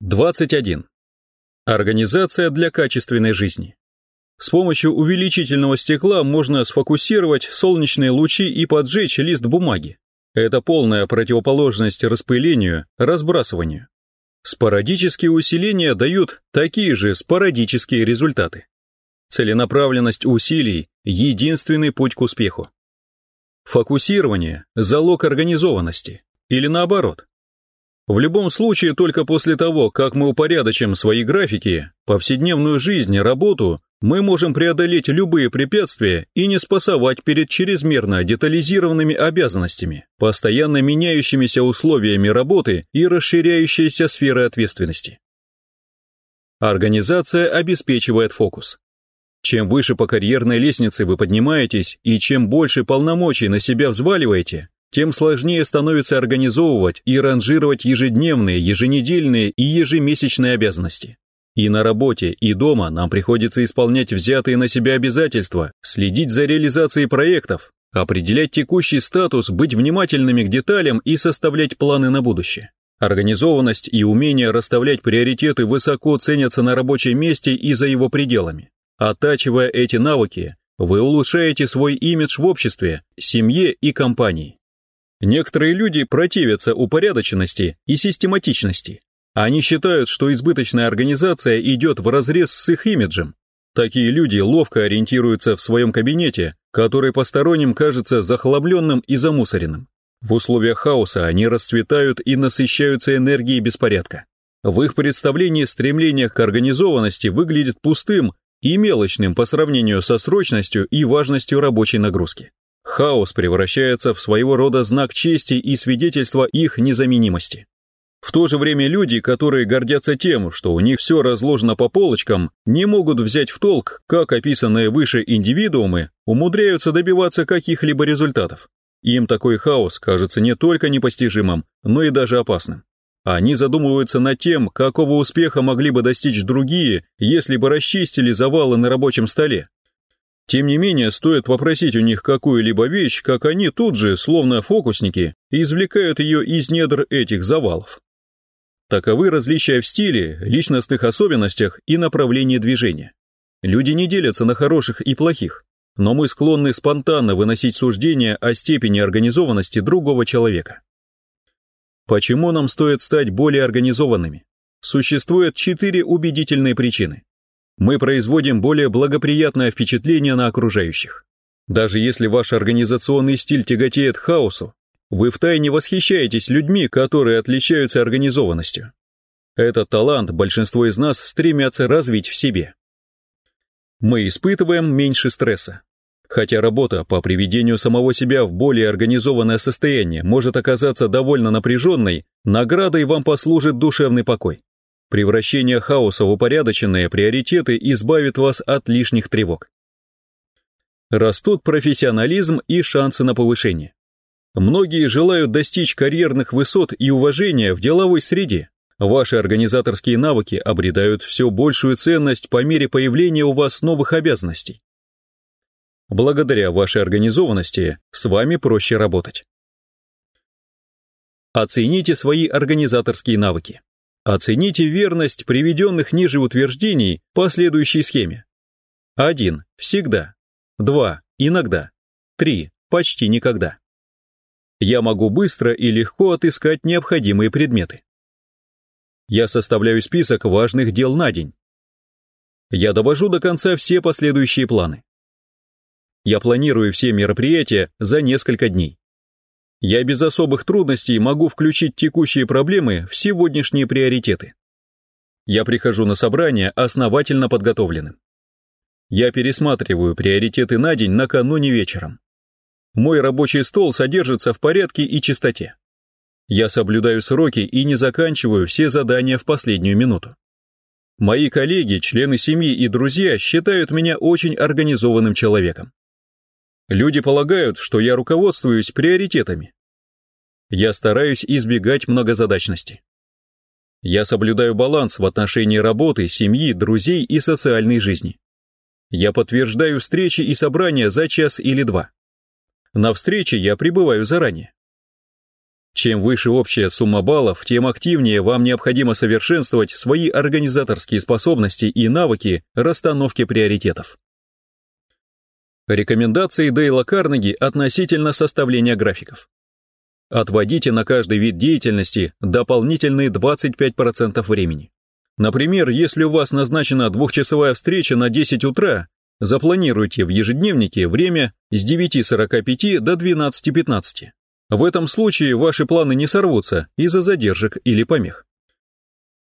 21. Организация для качественной жизни. С помощью увеличительного стекла можно сфокусировать солнечные лучи и поджечь лист бумаги. Это полная противоположность распылению, разбрасыванию. Спорадические усиления дают такие же спорадические результаты. Целенаправленность усилий – единственный путь к успеху. Фокусирование – залог организованности. Или наоборот. В любом случае, только после того, как мы упорядочим свои графики, повседневную жизнь, работу, мы можем преодолеть любые препятствия и не спасовать перед чрезмерно детализированными обязанностями, постоянно меняющимися условиями работы и расширяющейся сферой ответственности. Организация обеспечивает фокус. Чем выше по карьерной лестнице вы поднимаетесь и чем больше полномочий на себя взваливаете, тем сложнее становится организовывать и ранжировать ежедневные, еженедельные и ежемесячные обязанности. И на работе, и дома нам приходится исполнять взятые на себя обязательства, следить за реализацией проектов, определять текущий статус, быть внимательными к деталям и составлять планы на будущее. Организованность и умение расставлять приоритеты высоко ценятся на рабочем месте и за его пределами. Оттачивая эти навыки, вы улучшаете свой имидж в обществе, семье и компании. Некоторые люди противятся упорядоченности и систематичности. Они считают, что избыточная организация идет вразрез с их имиджем. Такие люди ловко ориентируются в своем кабинете, который посторонним кажется захлабленным и замусоренным. В условиях хаоса они расцветают и насыщаются энергией беспорядка. В их представлении стремление к организованности выглядит пустым и мелочным по сравнению со срочностью и важностью рабочей нагрузки. Хаос превращается в своего рода знак чести и свидетельство их незаменимости. В то же время люди, которые гордятся тем, что у них все разложено по полочкам, не могут взять в толк, как описанные выше индивидуумы умудряются добиваться каких-либо результатов. Им такой хаос кажется не только непостижимым, но и даже опасным. Они задумываются над тем, какого успеха могли бы достичь другие, если бы расчистили завалы на рабочем столе, тем не менее, стоит попросить у них какую-либо вещь, как они тут же, словно фокусники, извлекают ее из недр этих завалов. Таковы различия в стиле, личностных особенностях и направлении движения. Люди не делятся на хороших и плохих, но мы склонны спонтанно выносить суждения о степени организованности другого человека. Почему нам стоит стать более организованными? Существует четыре убедительные причины мы производим более благоприятное впечатление на окружающих. Даже если ваш организационный стиль тяготеет к хаосу, вы втайне восхищаетесь людьми, которые отличаются организованностью. Этот талант большинство из нас стремятся развить в себе. Мы испытываем меньше стресса. Хотя работа по приведению самого себя в более организованное состояние может оказаться довольно напряженной, наградой вам послужит душевный покой. Превращение хаоса в упорядоченные приоритеты избавит вас от лишних тревог. Растут профессионализм и шансы на повышение. Многие желают достичь карьерных высот и уважения в деловой среде. Ваши организаторские навыки обретают все большую ценность по мере появления у вас новых обязанностей. Благодаря вашей организованности с вами проще работать. Оцените свои организаторские навыки. Оцените верность приведенных ниже утверждений по следующей схеме. 1. Всегда. 2. Иногда. 3. Почти никогда. Я могу быстро и легко отыскать необходимые предметы. Я составляю список важных дел на день. Я довожу до конца все последующие планы. Я планирую все мероприятия за несколько дней. Я без особых трудностей могу включить текущие проблемы в сегодняшние приоритеты. Я прихожу на собрание основательно подготовленным. Я пересматриваю приоритеты на день накануне вечером. Мой рабочий стол содержится в порядке и чистоте. Я соблюдаю сроки и не заканчиваю все задания в последнюю минуту. Мои коллеги, члены семьи и друзья считают меня очень организованным человеком. Люди полагают, что я руководствуюсь приоритетами. Я стараюсь избегать многозадачности. Я соблюдаю баланс в отношении работы, семьи, друзей и социальной жизни. Я подтверждаю встречи и собрания за час или два. На встрече я прибываю заранее. Чем выше общая сумма баллов, тем активнее вам необходимо совершенствовать свои организаторские способности и навыки расстановки приоритетов. Рекомендации Дейла Карнеги относительно составления графиков. Отводите на каждый вид деятельности дополнительные 25% времени. Например, если у вас назначена двухчасовая встреча на 10 утра, запланируйте в ежедневнике время с 9.45 до 12.15. В этом случае ваши планы не сорвутся из-за задержек или помех.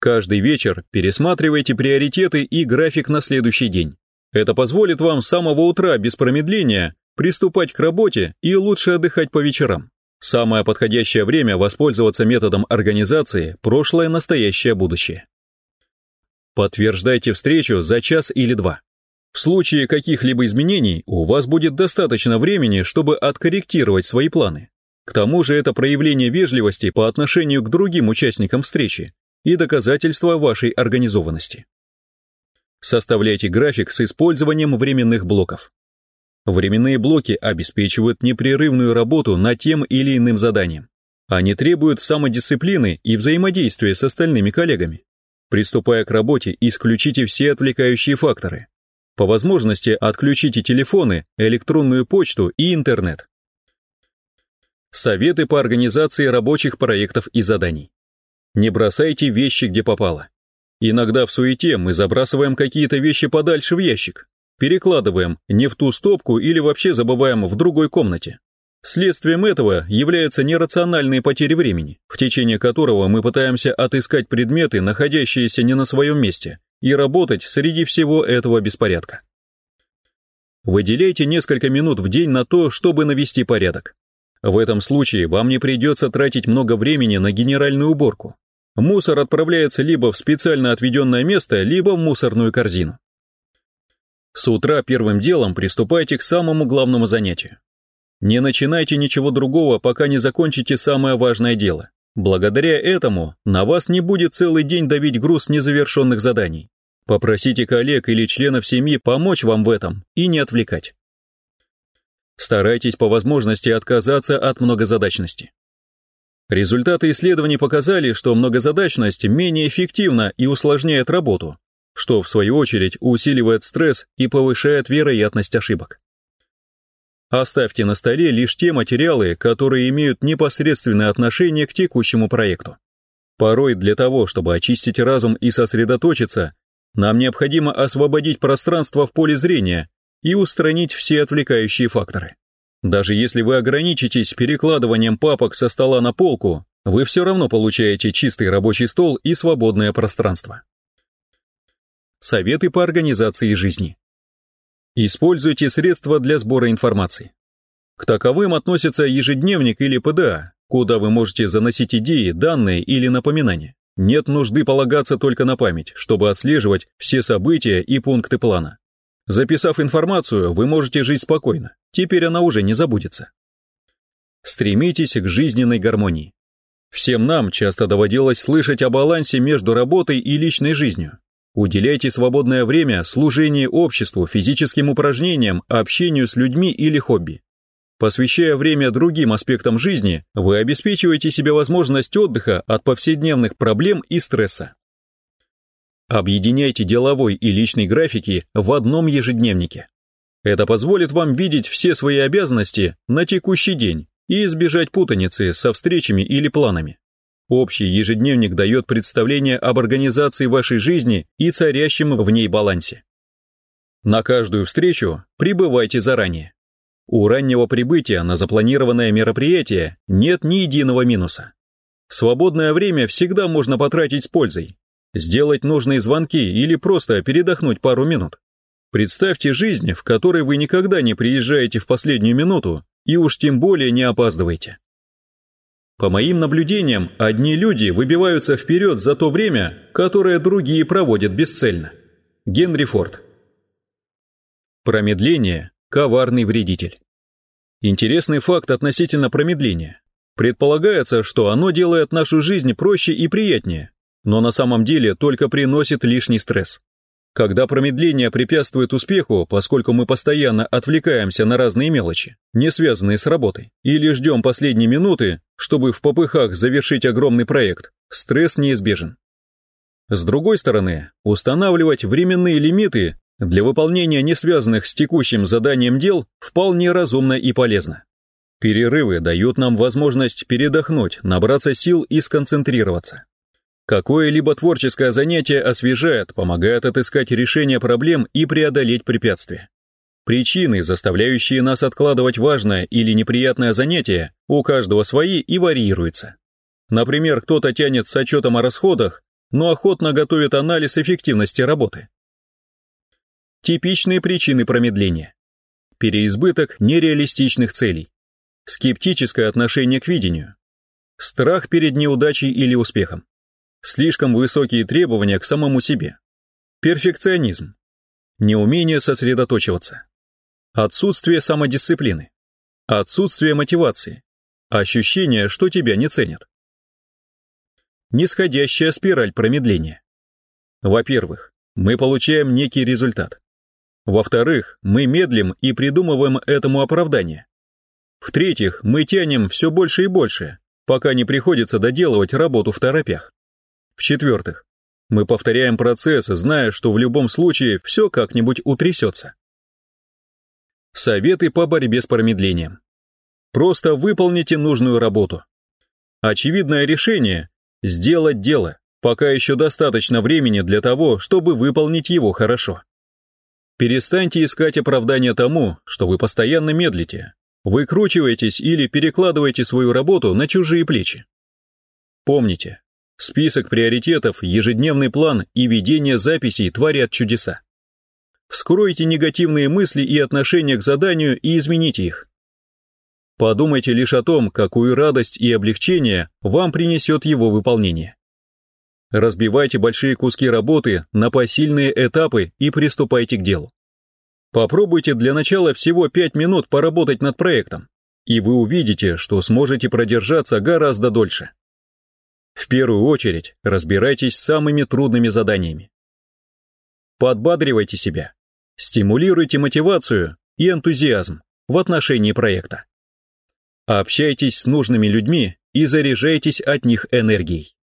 Каждый вечер пересматривайте приоритеты и график на следующий день. Это позволит вам с самого утра без промедления приступать к работе и лучше отдыхать по вечерам. Самое подходящее время воспользоваться методом организации прошлое, настоящее, будущее. Подтверждайте встречу за час или два. В случае каких-либо изменений у вас будет достаточно времени, чтобы откорректировать свои планы. К тому же это проявление вежливости по отношению к другим участникам встречи и доказательство вашей организованности. Составляйте график с использованием временных блоков. Временные блоки обеспечивают непрерывную работу над тем или иным заданием. Они требуют самодисциплины и взаимодействия с остальными коллегами. Приступая к работе, исключите все отвлекающие факторы. По возможности отключите телефоны, электронную почту и интернет. Советы по организации рабочих проектов и заданий. Не бросайте вещи где попало. Иногда в суете мы забрасываем какие-то вещи подальше в ящик, перекладываем не в ту стопку или вообще забываем в другой комнате. Следствием этого являются нерациональные потери времени, в течение которого мы пытаемся отыскать предметы, находящиеся не на своем месте, и работать среди всего этого беспорядка. Выделяйте несколько минут в день на то, чтобы навести порядок. В этом случае вам не придется тратить много времени на генеральную уборку. Мусор отправляется либо в специально отведенное место, либо в мусорную корзину. С утра первым делом приступайте к самому главному занятию. Не начинайте ничего другого, пока не закончите самое важное дело. Благодаря этому на вас не будет целый день давить груз незавершенных заданий. Попросите коллег или членов семьи помочь вам в этом и не отвлекать. Старайтесь по возможности отказаться от многозадачности. Результаты исследований показали, что многозадачность менее эффективна и усложняет работу, что в свою очередь усиливает стресс и повышает вероятность ошибок. Оставьте на столе лишь те материалы, которые имеют непосредственное отношение к текущему проекту. Порой для того, чтобы очистить разум и сосредоточиться, нам необходимо освободить пространство в поле зрения и устранить все отвлекающие факторы. Даже если вы ограничитесь перекладыванием папок со стола на полку, вы все равно получаете чистый рабочий стол и свободное пространство. Советы по организации жизни. Используйте средства для сбора информации. К таковым относятся ежедневник или ПДА, куда вы можете заносить идеи, данные или напоминания. Нет нужды полагаться только на память, чтобы отслеживать все события и пункты плана. Записав информацию, вы можете жить спокойно, теперь она уже не забудется. Стремитесь к жизненной гармонии. Всем нам часто доводилось слышать о балансе между работой и личной жизнью. Уделяйте свободное время служению обществу, физическим упражнениям, общению с людьми или хобби. Посвящая время другим аспектам жизни, вы обеспечиваете себе возможность отдыха от повседневных проблем и стресса. Объединяйте деловой и личный графики в одном ежедневнике. Это позволит вам видеть все свои обязанности на текущий день и избежать путаницы со встречами или планами. Общий ежедневник дает представление об организации вашей жизни и царящем в ней балансе. На каждую встречу прибывайте заранее. У раннего прибытия на запланированное мероприятие нет ни единого минуса. Свободное время всегда можно потратить с пользой, сделать нужные звонки или просто передохнуть пару минут. Представьте жизнь, в которой вы никогда не приезжаете в последнюю минуту и уж тем более не опаздываете. По моим наблюдениям, одни люди выбиваются вперед за то время, которое другие проводят бесцельно. Генри Форд. Промедление – коварный вредитель. Интересный факт относительно промедления. Предполагается, что оно делает нашу жизнь проще и приятнее, но на самом деле только приносит лишний стресс. Когда промедление препятствует успеху, поскольку мы постоянно отвлекаемся на разные мелочи, не связанные с работой, или ждем последней минуты, чтобы в попыхах завершить огромный проект, стресс неизбежен. С другой стороны, устанавливать временные лимиты для выполнения не связанных с текущим заданием дел вполне разумно и полезно. Перерывы дают нам возможность передохнуть, набраться сил и сконцентрироваться. Какое-либо творческое занятие освежает, помогает отыскать решение проблем и преодолеть препятствия. Причины, заставляющие нас откладывать важное или неприятное занятие, у каждого свои и варьируются. Например, кто-то тянет с отчетом о расходах, но охотно готовит анализ эффективности работы. Типичные причины промедления. Переизбыток нереалистичных целей. Скептическое отношение к видению. Страх перед неудачей или успехом. Слишком высокие требования к самому себе. Перфекционизм. Неумение сосредоточиваться. Отсутствие самодисциплины. Отсутствие мотивации. Ощущение, что тебя не ценят. Нисходящая спираль промедления. Во-первых, мы получаем некий результат. Во-вторых, мы медлим и придумываем этому оправдание. В-третьих, мы тянем все больше и больше, пока не приходится доделывать работу в торопях. В-четвертых, мы повторяем процесс, зная, что в любом случае все как-нибудь утрясется. Советы по борьбе с промедлением. Просто выполните нужную работу. Очевидное решение – сделать дело, пока еще достаточно времени для того, чтобы выполнить его хорошо. Перестаньте искать оправдания тому, что вы постоянно медлите, выкручиваетесь или перекладываете свою работу на чужие плечи. Помните, Список приоритетов, ежедневный план и ведение записей творят чудеса. Вскройте негативные мысли и отношения к заданию и измените их. Подумайте лишь о том, какую радость и облегчение вам принесет его выполнение. Разбивайте большие куски работы на посильные этапы и приступайте к делу. Попробуйте для начала всего 5 минут поработать над проектом, и вы увидите, что сможете продержаться гораздо дольше. В первую очередь разбирайтесь с самыми трудными заданиями. Подбадривайте себя, стимулируйте мотивацию и энтузиазм в отношении проекта. Общайтесь с нужными людьми и заряжайтесь от них энергией.